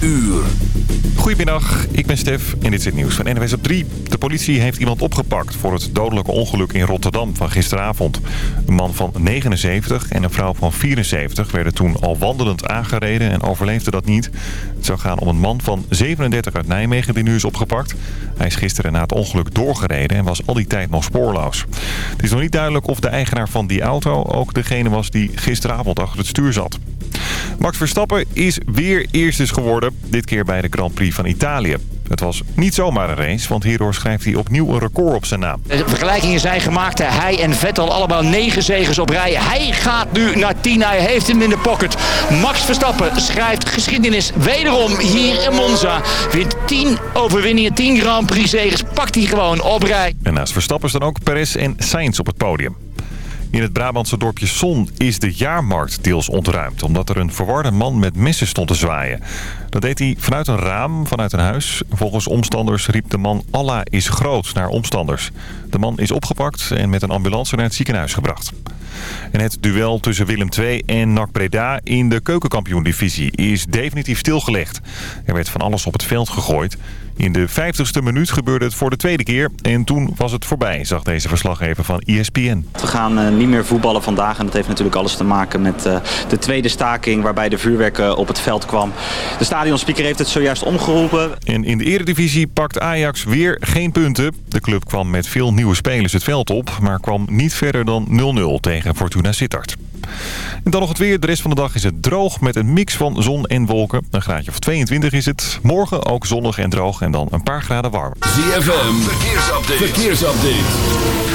uur. Goedemiddag, ik ben Stef en dit is het nieuws van NWS op 3. De politie heeft iemand opgepakt voor het dodelijke ongeluk in Rotterdam van gisteravond. Een man van 79 en een vrouw van 74 werden toen al wandelend aangereden en overleefden dat niet. Het zou gaan om een man van 37 uit Nijmegen die nu is opgepakt. Hij is gisteren na het ongeluk doorgereden en was al die tijd nog spoorloos. Het is nog niet duidelijk of de eigenaar van die auto ook degene was die gisteravond achter het stuur zat. Max Verstappen is weer eerstes geworden, dit keer bij de Grand Prix van Italië. Het was niet zomaar een race, want hierdoor schrijft hij opnieuw een record op zijn naam. De vergelijkingen zijn gemaakt. Hij en Vettel allemaal negen zegens op rij. Hij gaat nu naar 10. Hij heeft hem in de pocket. Max Verstappen schrijft geschiedenis wederom hier in Monza. Wint 10 overwinningen, 10 Grand Prix zegens. Pakt hij gewoon op rij. En naast Verstappen staan ook Perez en Sainz op het podium. In het Brabantse dorpje Son is de jaarmarkt deels ontruimd... omdat er een verwarde man met messen stond te zwaaien. Dat deed hij vanuit een raam, vanuit een huis. Volgens omstanders riep de man Allah is groot naar omstanders. De man is opgepakt en met een ambulance naar het ziekenhuis gebracht. En het duel tussen Willem II en NAC Breda in de keukenkampioen-divisie is definitief stilgelegd. Er werd van alles op het veld gegooid. In de 50ste minuut gebeurde het voor de tweede keer en toen was het voorbij, zag deze verslaggever van ESPN. We gaan uh, niet meer voetballen vandaag en dat heeft natuurlijk alles te maken met uh, de tweede staking waarbij de vuurwerk uh, op het veld kwam. De stadionspeaker heeft het zojuist omgeroepen. En in de eredivisie pakt Ajax weer geen punten. De club kwam met veel nieuwe spelers het veld op, maar kwam niet verder dan 0-0 tegen Fortuna Sittard. En dan nog het weer. De rest van de dag is het droog met een mix van zon en wolken. Een graadje of 22 is het. Morgen ook zonnig en droog en dan een paar graden warm. ZFM, verkeersupdate. verkeersupdate.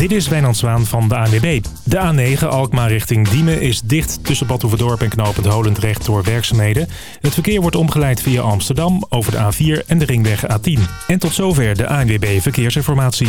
Dit is Wijnand Zwaan van de ANWB. De A9 Alkmaar richting Diemen is dicht tussen Badhoevedorp en Knopend Holendrecht door werkzaamheden. Het verkeer wordt omgeleid via Amsterdam over de A4 en de ringweg A10. En tot zover de ANWB Verkeersinformatie.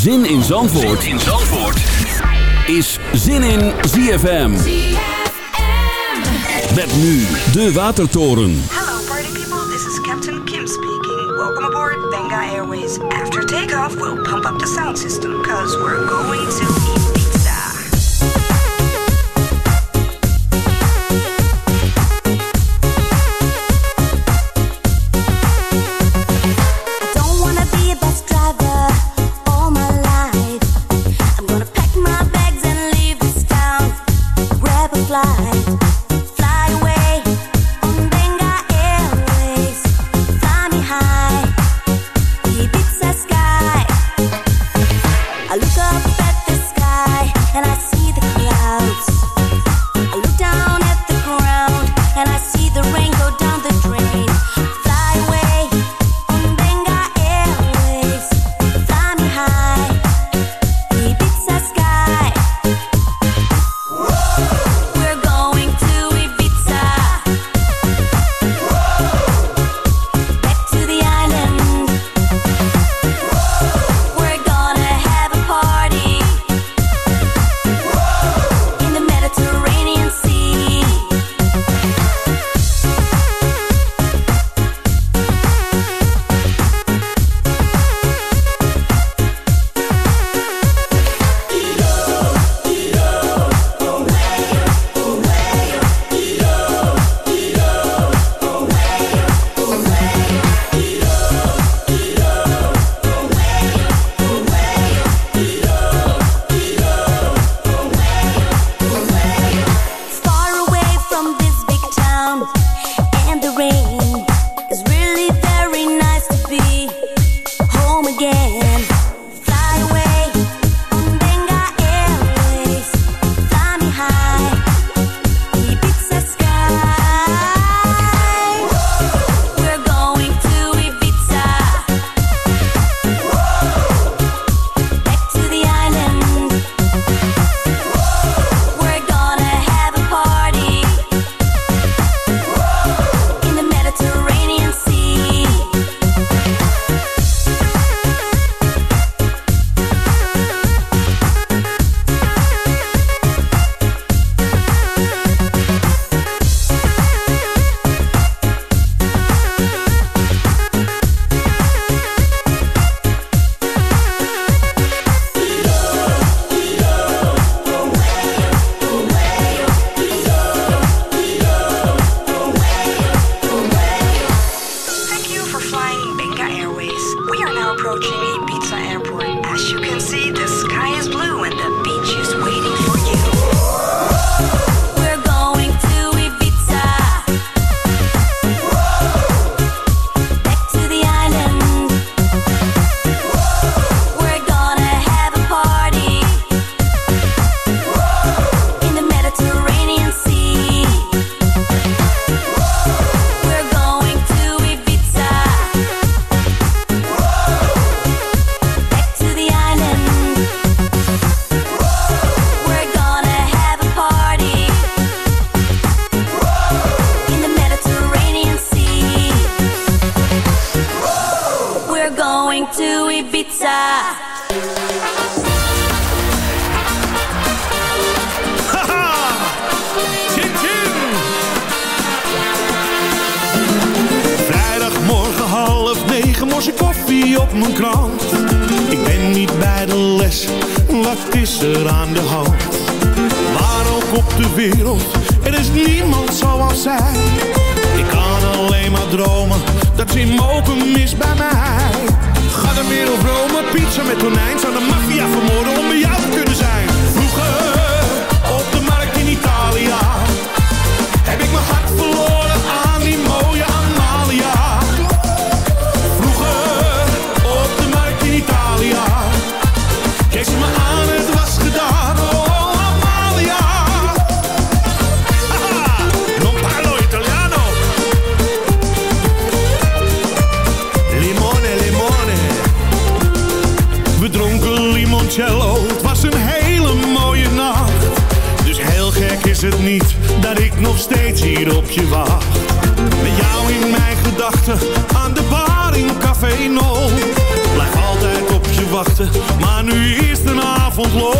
Zin in Zandvoort, zin in Zandvoort. is Zin in ZFM. ZFM. Met nu de Watertoren. Hello party people, this is Captain Kim speaking. Welcome aboard Benga Airways. After takeoff, we'll pump up the sound system, cause we're going to op je wacht. Met jou in mijn gedachten, aan de bar in Café No. Blijf altijd op je wachten, maar nu is de avond los.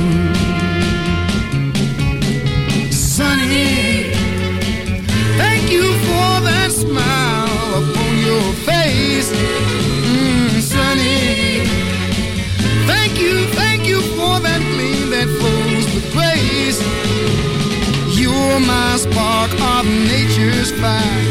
spark of nature's fire.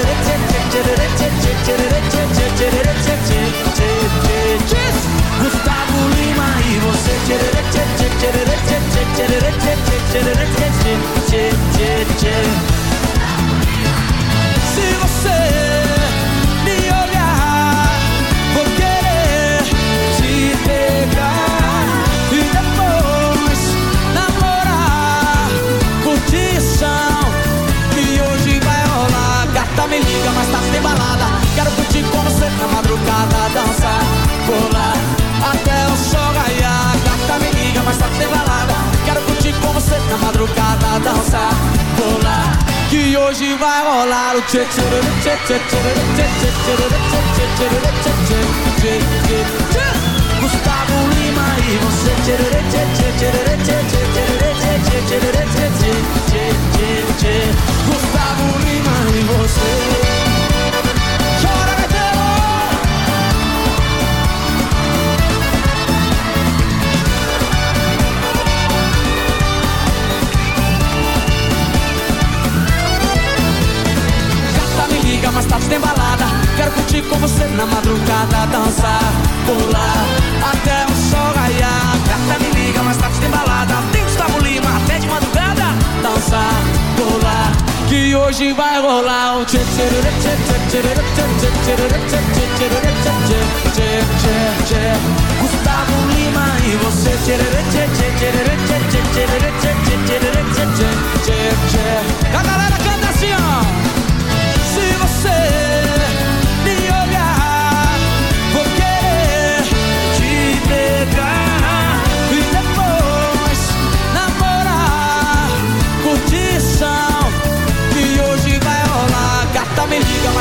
tá balada Quero curtir com você na madrugada Dançar, pular Que hoje vai rolar o tchê tchê tchê tchê tchê tchê tchê tchê tchê tchê pular, até o sol raiar Gata me liga, mas tarde tem balada Tem Gustavo Lima, até de madrugada Dançar, pular, que hoje vai rolar o tchê tchê tchê tchê tchê tchê tchê tchê tchê tchê tchê tchê tchê tchê Gustavo Lima e você tchê tchê tchê tchê tchê tchê tchê tchê tchê tchê tchê tchê galera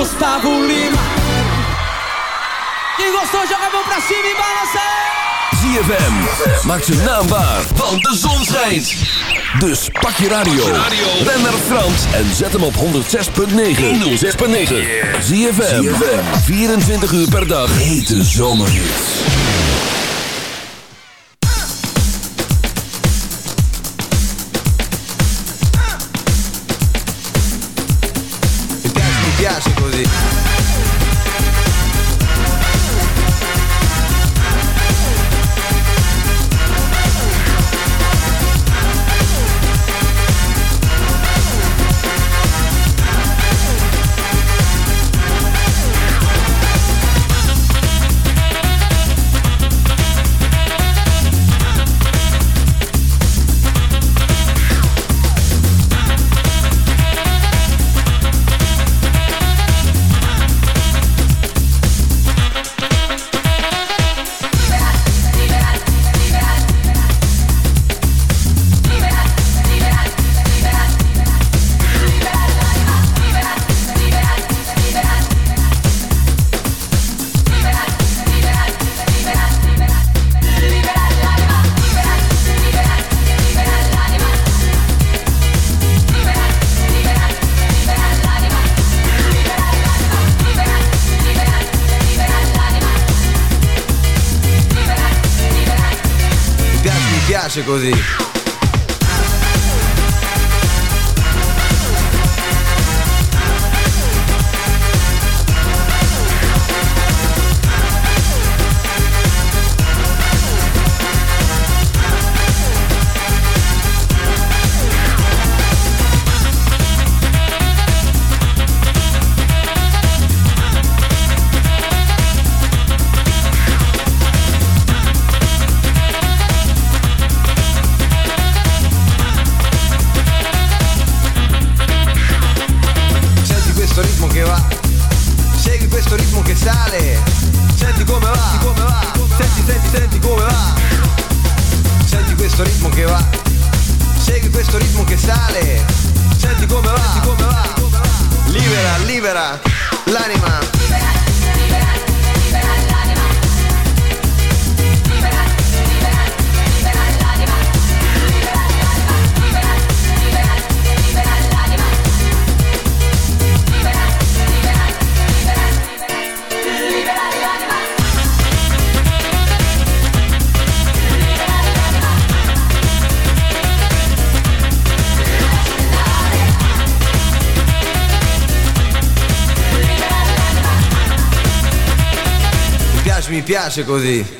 Gustavo Lima Quem gostou joga a mão pra cima e balança ZFM. Maak zijn naam waar, want de zon schijnt. Dus pak je radio. Ben naar Frans en zet hem op 106.9. 106.9. ZFM. 24 uur per dag. Hete zomerhits. piace così.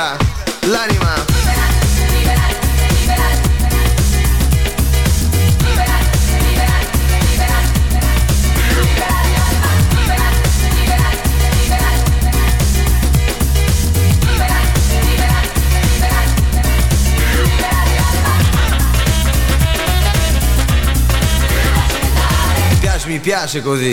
Libera, l'anima. Mi piace così.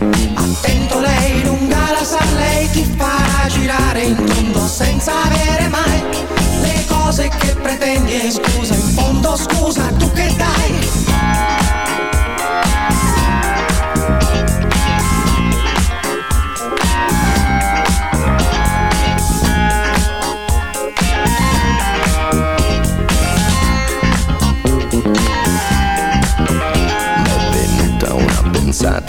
Senza avere mai le cose che pretendi scusa, in fondo scusa, tu che dai?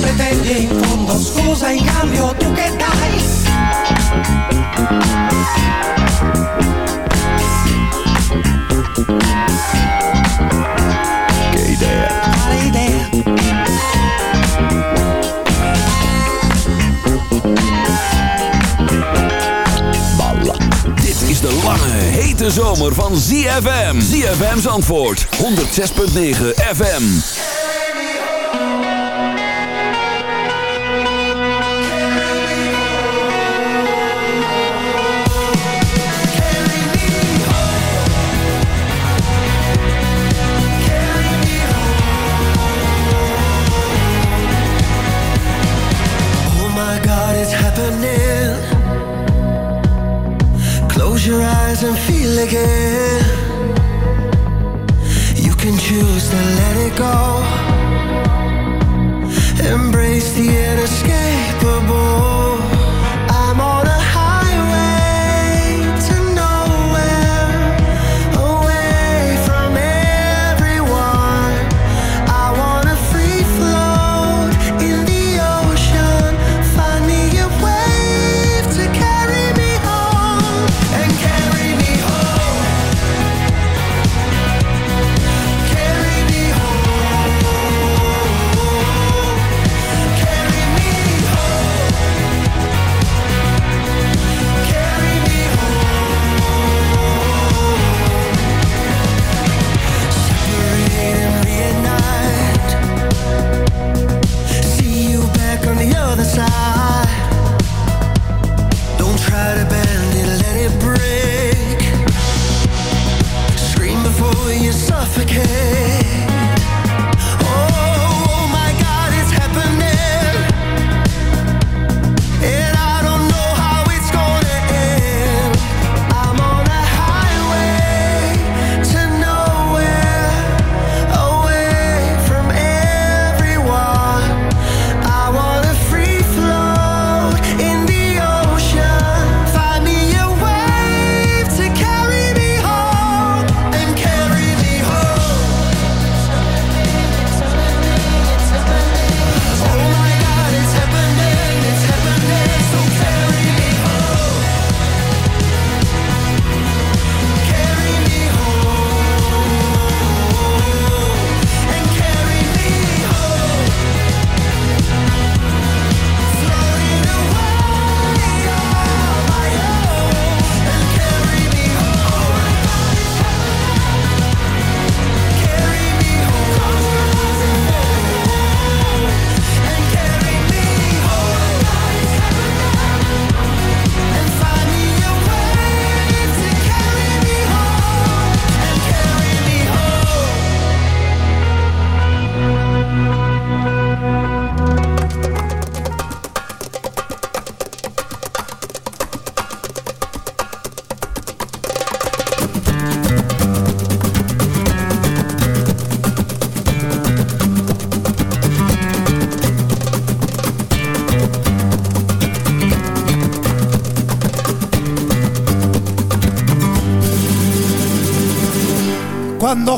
pretende in fondo scusa in cambio tu che dai che idea vale idea Dit is de lange, hete zomer van ZFM. ZFM's antwoord. 106.9 FM. Feel again. You can choose to let it go. Embrace the inescapable.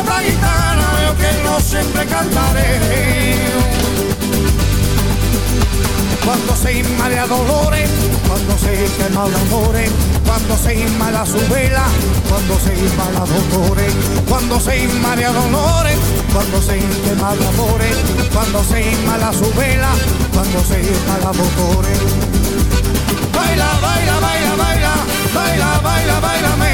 Esta gitana yo que no siempre cantaré. Cuando se inmala dolores, cuando se quema de amores, cuando se inmala su vela, cuando se inmala dolores, cuando se inmala dolores, cuando se quema de amores, cuando se inmala su vela, cuando se inmala dolores. Baila, baila, baila, baila, baila, baila, bailame,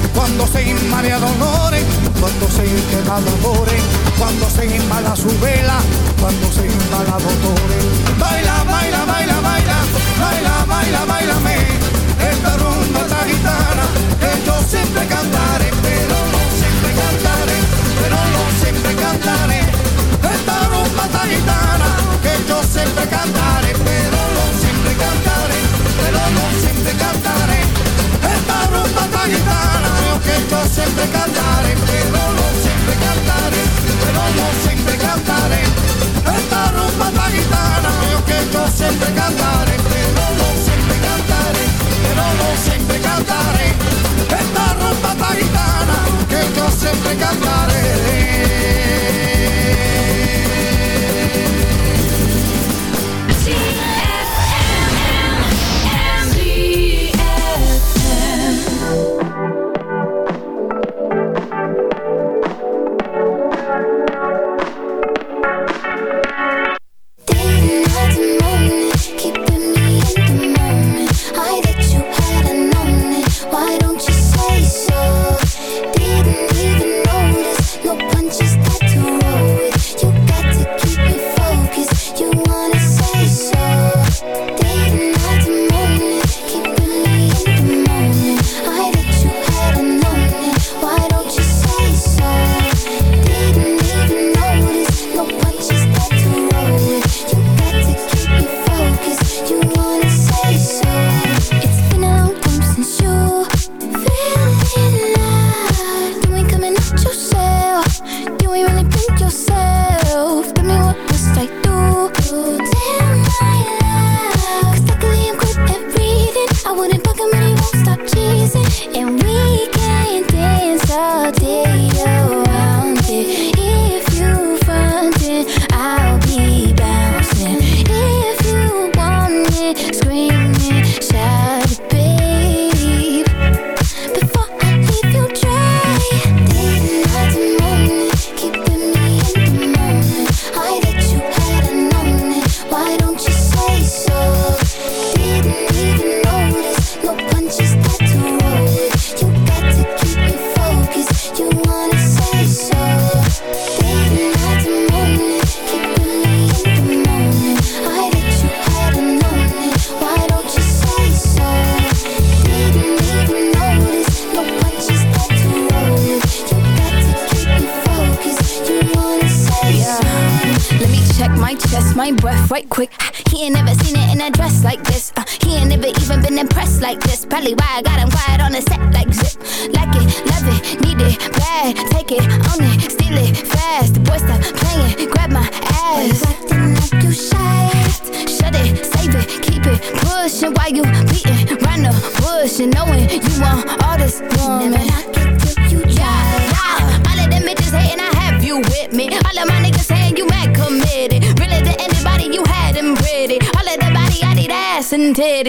cuando se inmarea dolores, cuando se quema dolores, cuando se inmala su vela, cuando se inmala dolores. Baila, baila, baila, baila, baila, baila, bailame, esta rumba esta gitana, que yo siempre cantaré, pero no siempre cantaré, pero no siempre cantaré, esta rumba esta gitana, que yo siempre cantaré. siempre cantare, pero no siempre cantare, pero no siempre cantare. Esta rumba gitana, yo que yo siempre cantare, pero no siempre cantare, pero siempre cantare. Esta rumba gitana, que yo siempre cantare.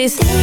this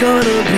Gonna be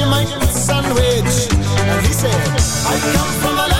she sandwich. And he said, I come from a land.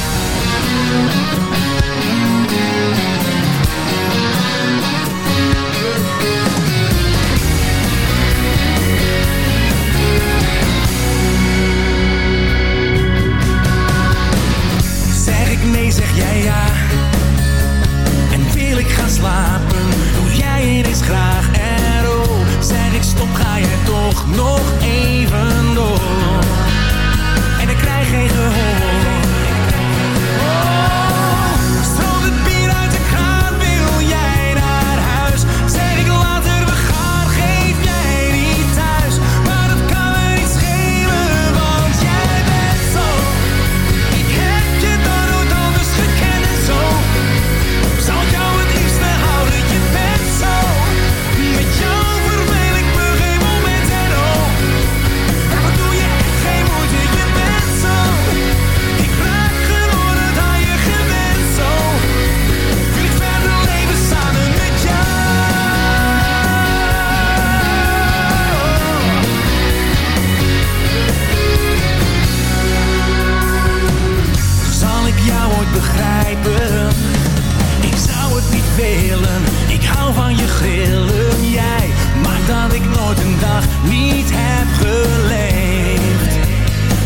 nooit een dag niet heb geleefd.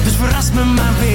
Dus verras me maar weer.